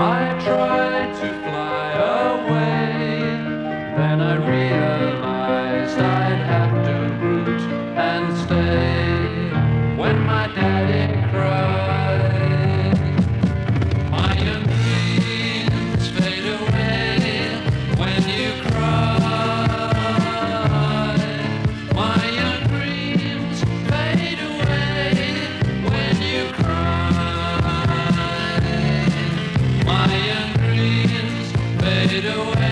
I tried to fly away, then I realized I'd have to root and stay. When my it away.